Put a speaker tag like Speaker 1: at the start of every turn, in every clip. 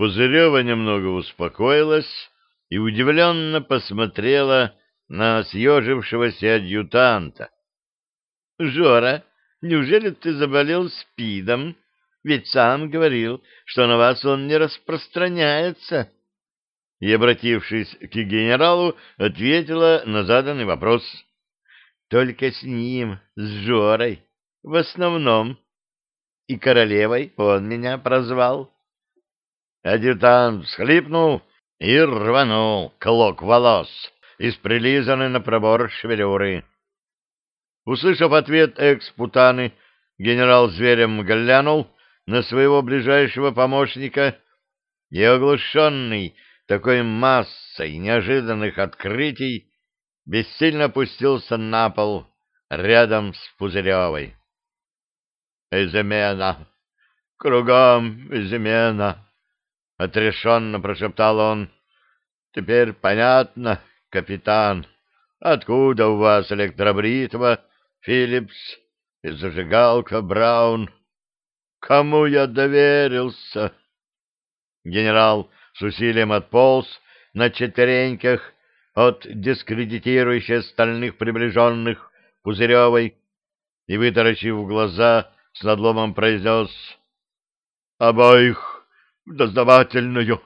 Speaker 1: Пузырева немного успокоилась и удивленно посмотрела на съежившегося адъютанта. — Жора, неужели ты заболел спидом? Ведь сам говорил, что на вас он не распространяется. И, обратившись к генералу, ответила на заданный вопрос. — Только с ним, с Жорой, в основном. И королевой он меня прозвал. Адъютант всхлипнул и рванул клок волос из прилизанной на пробор шевелюры. Услышав ответ экс-путаны, генерал зверем глянул на своего ближайшего помощника и, оглушенный такой массой неожиданных открытий, бессильно опустился на пол рядом с Пузыревой. «Измена! Кругом измена!» — отрешенно прошептал он. — Теперь понятно, капитан, откуда у вас электробритва, Филлипс и зажигалка Браун? Кому я доверился? Генерал с усилием отполз на четвереньках от дискредитирующей стальных приближенных Пузыревой и, вытаращив глаза, с надломом произнес «Обоих дознавательную.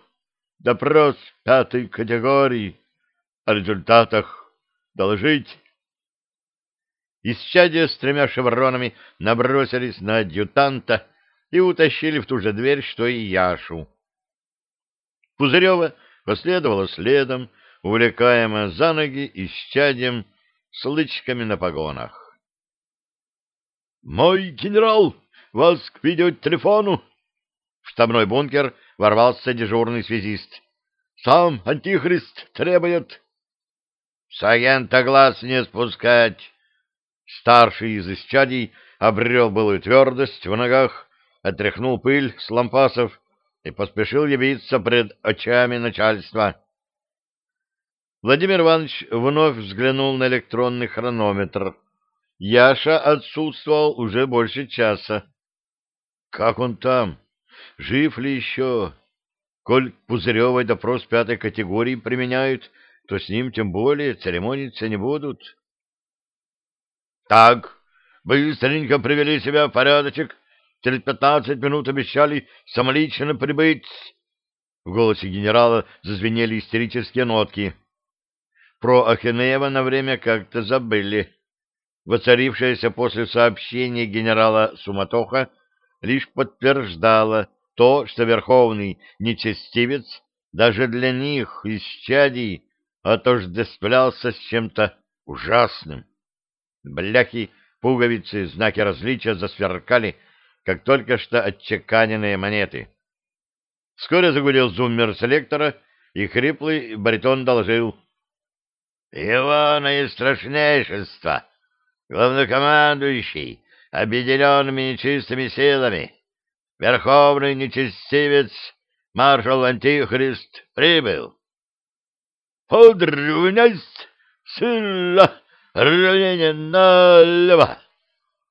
Speaker 1: Допрос пятой категории. О результатах доложить. Исчадия с тремя шевронами набросились на адъютанта и утащили в ту же дверь, что и Яшу. Пузырева последовала следом, увлекаемая за ноги исчадием с лычками на погонах. — Мой генерал, вас к видеотелефону! В штабной бункер ворвался дежурный связист. «Сам антихрист требует...» «С агента глаз не спускать!» Старший из исчадий обрел былую твердость в ногах, отряхнул пыль с лампасов и поспешил явиться пред очами начальства. Владимир Иванович вновь взглянул на электронный хронометр. Яша отсутствовал уже больше часа. «Как он там?» Жив ли еще? Коль Пузыревой допрос пятой категории применяют, то с ним тем более церемониться не будут. — Так, быстренько привели себя в порядочек. Через пятнадцать минут обещали самолично прибыть. В голосе генерала зазвенели истерические нотки. Про Ахенеева на время как-то забыли. Воцарившаяся после сообщения генерала Суматоха лишь подтверждала то, что верховный нечестивец даже для них, из чадей, отождествлялся с чем-то ужасным. Бляхи, пуговицы, знаки различия засверкали, как только что отчеканенные монеты. Вскоре загудел зуммер селектора, и хриплый баритон доложил. — Его наистрашнейшество, главнокомандующий, объединенными нечистыми силами, верховный нечестивец, маршал Антихрист, прибыл. «Подрывнясь! Сила! Ранение налево!»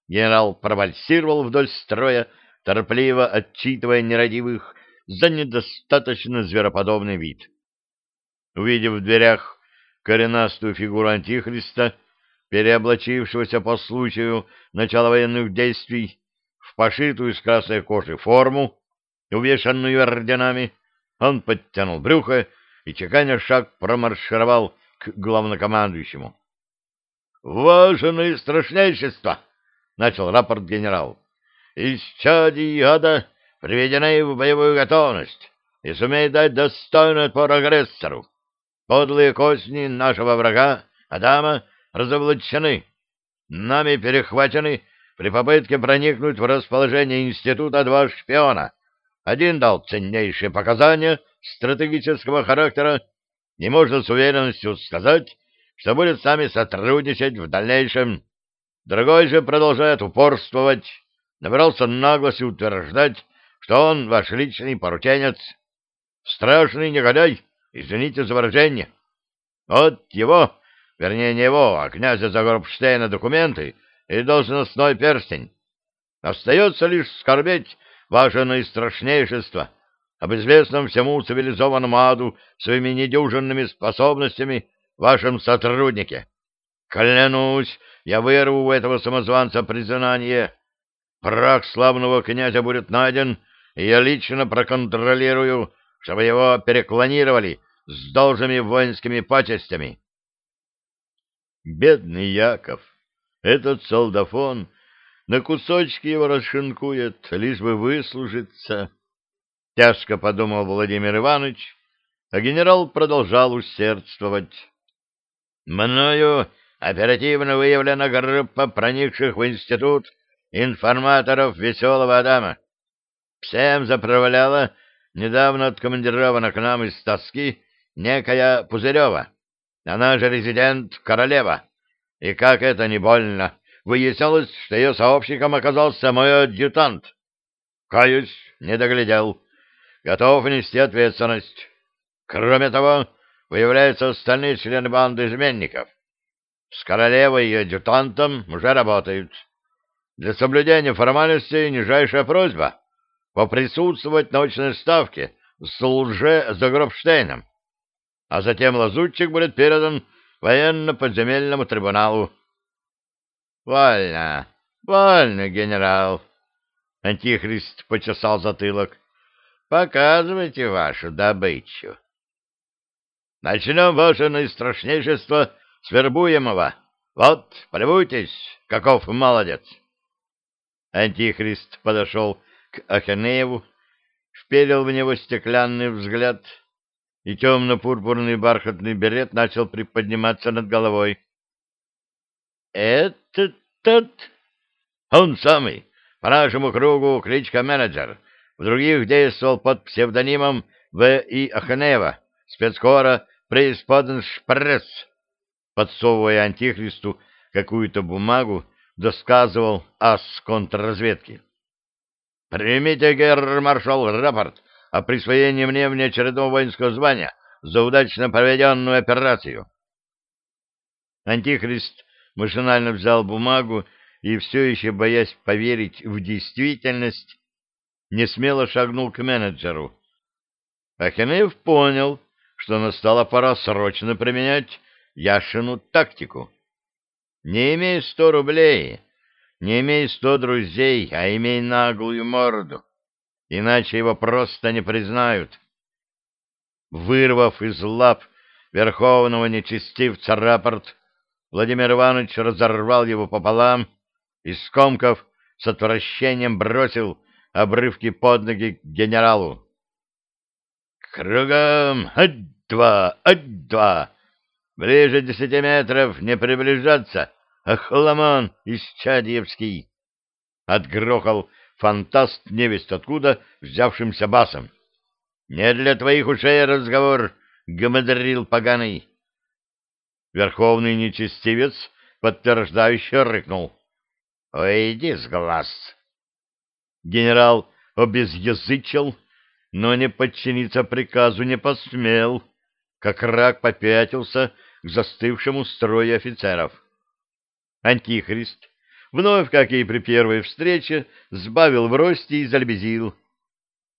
Speaker 1: Генерал провальсировал вдоль строя, торопливо отчитывая нерадивых за недостаточно звероподобный вид. Увидев в дверях коренастую фигуру Антихриста, переоблачившегося по случаю начала военных действий пошитую из красной кожи форму, увешанную орденами, он подтянул брюхо и, чеканя шаг, промаршировал к главнокомандующему. — Ваше страшнейшество! — начал рапорт генерал. — Исчадий ада приведены в боевую готовность и сумеет дать достойный отпор агрессору. Подлые косни нашего врага, Адама, разоблачены, нами перехвачены при попытке проникнуть в расположение института два шпиона. Один дал ценнейшие показания стратегического характера, и можно с уверенностью сказать, что будет с нами сотрудничать в дальнейшем. Другой же продолжает упорствовать, набрался наглости утверждать, что он ваш личный порученец. Страшный негодяй, извините за выражение. Вот его вернее, не его, а князя Загорбштейна документы и должностной перстень. Остается лишь скорбеть ваше наистрашнейшество об известном всему цивилизованному аду своими недюжинными способностями вашем сотруднике. Клянусь, я вырву у этого самозванца признание. Прах славного князя будет найден, и я лично проконтролирую, чтобы его переклонировали с должными воинскими почестями. Бедный Яков, этот солдафон на кусочки его расшинкует, лишь бы выслужиться. Тяжко подумал Владимир Иванович, а генерал продолжал усердствовать. Мною оперативно выявлена группа проникших в институт информаторов веселого Адама. Всем заправляла недавно откомандирована к нам из тоски некая Пузырева, она же резидент Королева. И как это не больно, выяснилось, что ее сообщником оказался мой адъютант. Каюсь, не доглядел. Готов нести ответственность. Кроме того, выявляются остальные члены банды изменников. С королевой и адъютантом уже работают. Для соблюдения формальностей нижайшая просьба поприсутствовать на очной ставке с лже за Гробштейном, а затем лазутчик будет передан военно-подземельному трибуналу. — Вольно, вольно, генерал. Антихрист почесал затылок. — Показывайте вашу добычу. — Начнем ваше наистрашнейшество с вербуемого. Вот, полюбуйтесь, каков молодец. Антихрист подошел к Аханееву, вперил в него стеклянный взгляд, и темно-пурпурный бархатный берет начал приподниматься над головой. «Это тот?» «Он самый. По нашему кругу кличка-менеджер. В других действовал под псевдонимом В. И. Аханеева, спецкора «Преисподеншпресс». Подсовывая антихристу какую-то бумагу, досказывал ас контрразведки. «Примите, герр-маршал, рапорт о присвоении мне внеочередного воинского звания за удачно проведенную операцию». Антихрист машинально взял бумагу и, все еще боясь поверить в действительность, не смело шагнул к менеджеру. Ахенеев понял, что настала пора срочно применять Яшину тактику. Не имей сто рублей, не имей сто друзей, а имей наглую морду, иначе его просто не признают. Вырвав из лап верховного нечестивца рапорт, Владимир Иванович разорвал его пополам и, скомков, с отвращением бросил обрывки под ноги к генералу. «Кругом! Ать-два! Ать-два! Ближе десяти метров не приближаться! Ахламон Исчадьевский!» Отгрохал фантаст невесть откуда взявшимся басом. «Не для твоих ушей разговор!» — гамадрил поганый. Верховный нечестивец подтверждающе рыкнул. «Уйди с глаз!» Генерал обезъязычил, но не подчиниться приказу не посмел, как рак попятился к застывшему строю офицеров. Антихрист, вновь, как и при первой встрече, сбавил в росте и залебезил.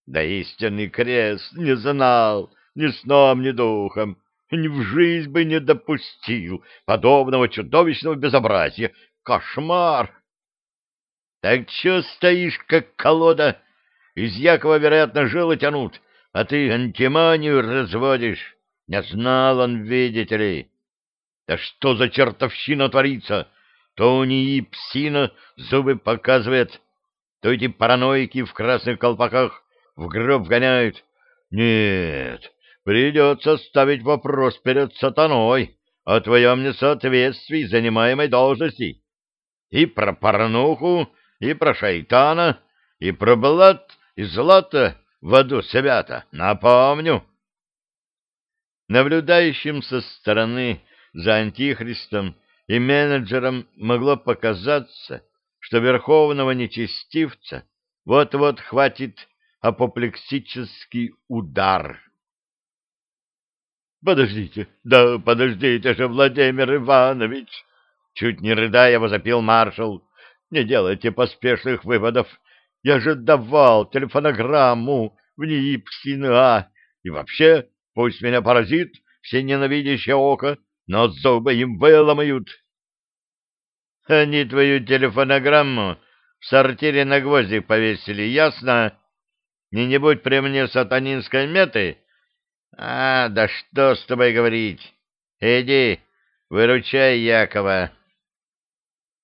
Speaker 1: Да истинный крест не знал ни сном, ни духом, ни в жизнь бы не допустил подобного чудовищного безобразия. Кошмар! Так что стоишь, как колода? Из Якова, вероятно, жилы тянут, а ты антиманию разводишь. Не знал он, видите ли. Да что за чертовщина творится? То у нее псина зубы показывает, то эти параноики в красных колпаках в гроб гоняют. Нет, придется ставить вопрос перед сатаной о твоем несоответствии занимаемой должности. И про парнуху, и про шайтана, и про блат, и злато в аду себя-то, напомню. Наблюдающим со стороны за антихристом и менеджером могло показаться, что верховного нечестивца вот-вот хватит апоплексический удар. «Подождите, да подождите же, Владимир Иванович!» Чуть не рыдая, возопил маршал. «Не делайте поспешных выводов. Я же давал телефонограмму в НИИ ПСИНА, и вообще пусть меня поразит все ненавидящее око, но зубы им выломают. Они твою телефонограмму в сортире на гвоздик повесили, ясно? Не не будь при мне сатанинской меты. А, да что с тобой говорить? Иди, выручай Якова.